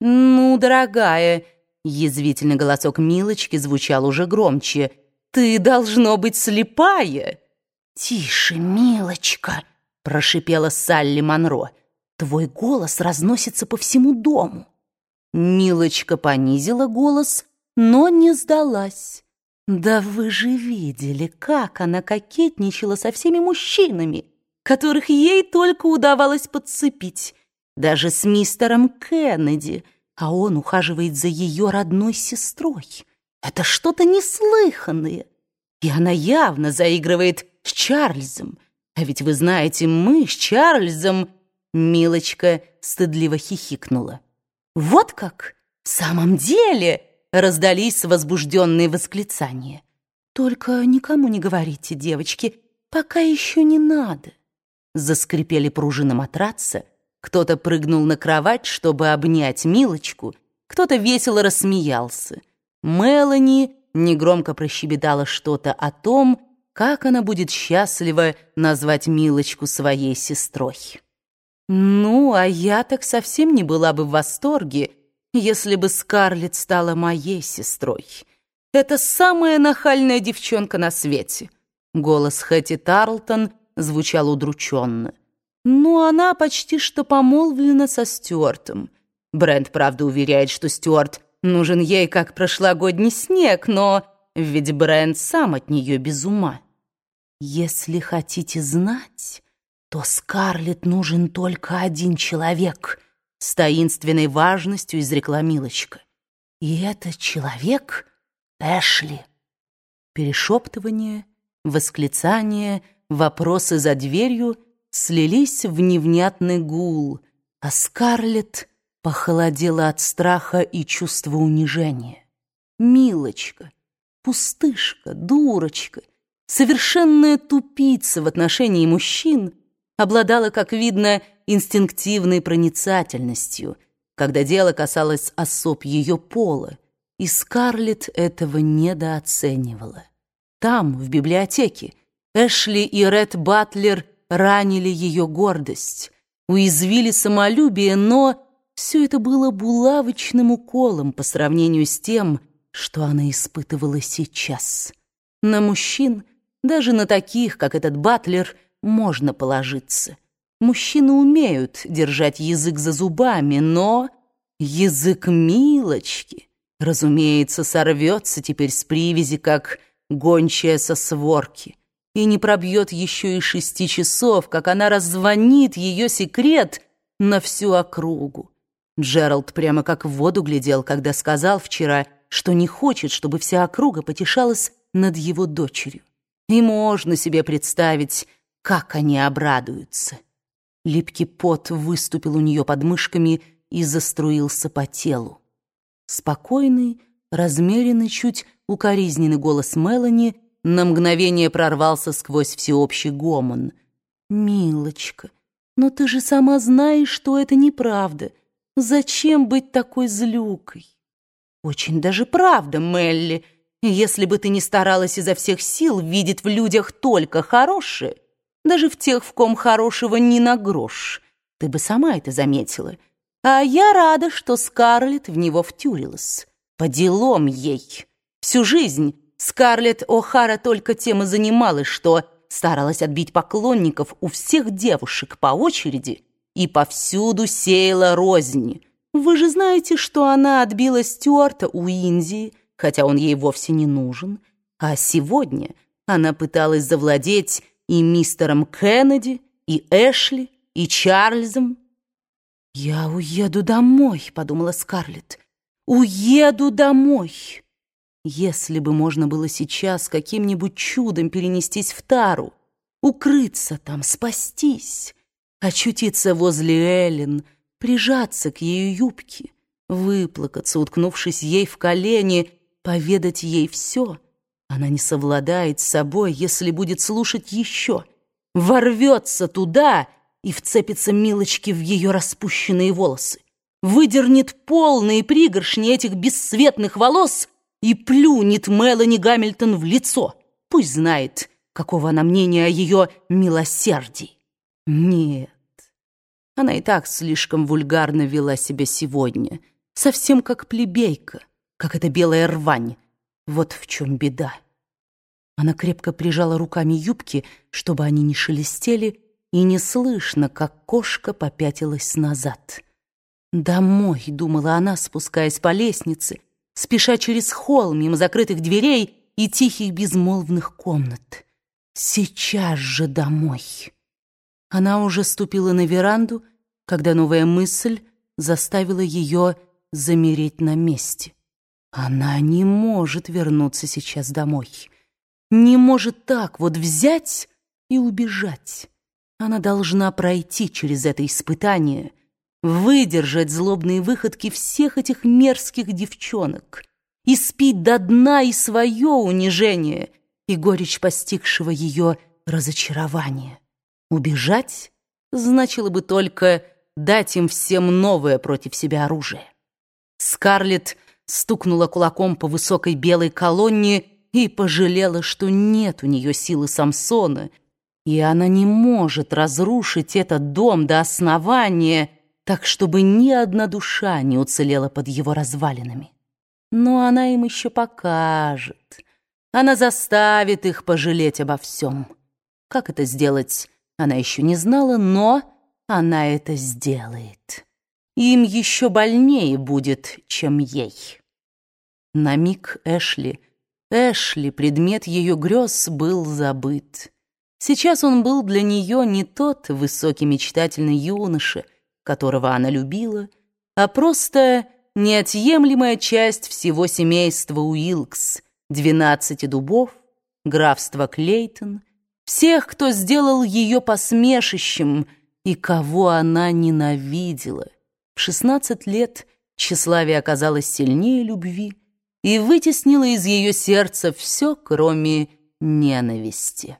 «Ну, дорогая», — язвительный голосок Милочки звучал уже громче, «ты должно быть слепая». «Тише, Милочка», — прошипела Салли Монро, «твой голос разносится по всему дому». Милочка понизила голос, но не сдалась. «Да вы же видели, как она кокетничала со всеми мужчинами, которых ей только удавалось подцепить» даже с мистером Кеннеди, а он ухаживает за ее родной сестрой. Это что-то неслыханное. И она явно заигрывает с Чарльзом. А ведь вы знаете, мы с Чарльзом... Милочка стыдливо хихикнула. «Вот как? В самом деле!» Раздались возбужденные восклицания. «Только никому не говорите, девочки, пока еще не надо». Заскрипели пружины матраца, кто-то прыгнул на кровать, чтобы обнять Милочку, кто-то весело рассмеялся. Мелани негромко прощебетала что-то о том, как она будет счастлива назвать Милочку своей сестрой. Ну, а я так совсем не была бы в восторге, если бы Скарлетт стала моей сестрой. Это самая нахальная девчонка на свете. Голос Хэти Тарлтон звучал удрученно. Ну, она почти что помолвлена со Стюартом. Брент, правда, уверяет, что Стюарт нужен ей как прошлогодний снег, но ведь Брент сам от нее без ума. Если хотите знать, то Скарлетт нужен только один человек, с таинственной важностью изрекла Милочка. И этот человек — Эшли. Перешептывание, восклицание, вопросы за дверью — слились в невнятный гул, а Скарлетт похолодела от страха и чувства унижения. Милочка, пустышка, дурочка, совершенная тупица в отношении мужчин обладала, как видно, инстинктивной проницательностью, когда дело касалось особ ее пола, и Скарлетт этого недооценивала. Там, в библиотеке, Эшли и Ред Батлер – ранили ее гордость, уязвили самолюбие, но все это было булавочным уколом по сравнению с тем, что она испытывала сейчас. На мужчин, даже на таких, как этот Батлер, можно положиться. Мужчины умеют держать язык за зубами, но язык Милочки, разумеется, сорвется теперь с привязи, как гончая со сворки и не пробьет еще и шести часов, как она раззвонит ее секрет на всю округу. Джеральд прямо как в воду глядел, когда сказал вчера, что не хочет, чтобы вся округа потешалась над его дочерью. И можно себе представить, как они обрадуются. Липкий пот выступил у нее под мышками и заструился по телу. Спокойный, размеренный, чуть укоризненный голос Мелани — на мгновение прорвался сквозь всеобщий гомон. «Милочка, но ты же сама знаешь, что это неправда. Зачем быть такой злюкой?» «Очень даже правда, Мелли. Если бы ты не старалась изо всех сил видеть в людях только хорошее, даже в тех, в ком хорошего ни на грош, ты бы сама это заметила. А я рада, что Скарлетт в него втюрилась. По делам ей. Всю жизнь Скарлетт О'Хара только тем и занималась, что старалась отбить поклонников у всех девушек по очереди и повсюду сеяла рознь. Вы же знаете, что она отбила Стюарта у Индии, хотя он ей вовсе не нужен. А сегодня она пыталась завладеть и мистером Кеннеди, и Эшли, и Чарльзом. «Я уеду домой», — подумала Скарлетт. «Уеду домой». Если бы можно было сейчас каким-нибудь чудом перенестись в Тару, укрыться там, спастись, очутиться возле Эллен, прижаться к ее юбке, выплакаться, уткнувшись ей в колени, поведать ей все. Она не совладает с собой, если будет слушать еще, ворвется туда и вцепится Милочке в ее распущенные волосы, выдернет полные пригоршни этих бесцветных волос — и плюнет Мелани Гамильтон в лицо. Пусть знает, какого она мнения о ее милосердии. Нет, она и так слишком вульгарно вела себя сегодня, совсем как плебейка, как эта белая рвань. Вот в чем беда. Она крепко прижала руками юбки, чтобы они не шелестели, и не слышно, как кошка попятилась назад. «Домой», — думала она, спускаясь по лестнице, спеша через холл мимо закрытых дверей и тихих безмолвных комнат. «Сейчас же домой». Она уже ступила на веранду, когда новая мысль заставила ее замереть на месте. Она не может вернуться сейчас домой. Не может так вот взять и убежать. Она должна пройти через это испытание, выдержать злобные выходки всех этих мерзких девчонок, испить до дна и свое унижение, и горечь постигшего ее разочарования. Убежать значило бы только дать им всем новое против себя оружие. Скарлетт стукнула кулаком по высокой белой колонне и пожалела, что нет у нее силы Самсона, и она не может разрушить этот дом до основания, так чтобы ни одна душа не уцелела под его развалинами. Но она им еще покажет. Она заставит их пожалеть обо всем. Как это сделать, она еще не знала, но она это сделает. Им еще больнее будет, чем ей. На миг Эшли, Эшли, предмет ее грез, был забыт. Сейчас он был для нее не тот высокий мечтательный юноша, которого она любила, а просто неотъемлемая часть всего семейства Уилкс, двенадцати дубов, графства Клейтон, всех, кто сделал ее посмешищем и кого она ненавидела. В шестнадцать лет тщеславие оказалось сильнее любви и вытеснило из ее сердца все, кроме ненависти.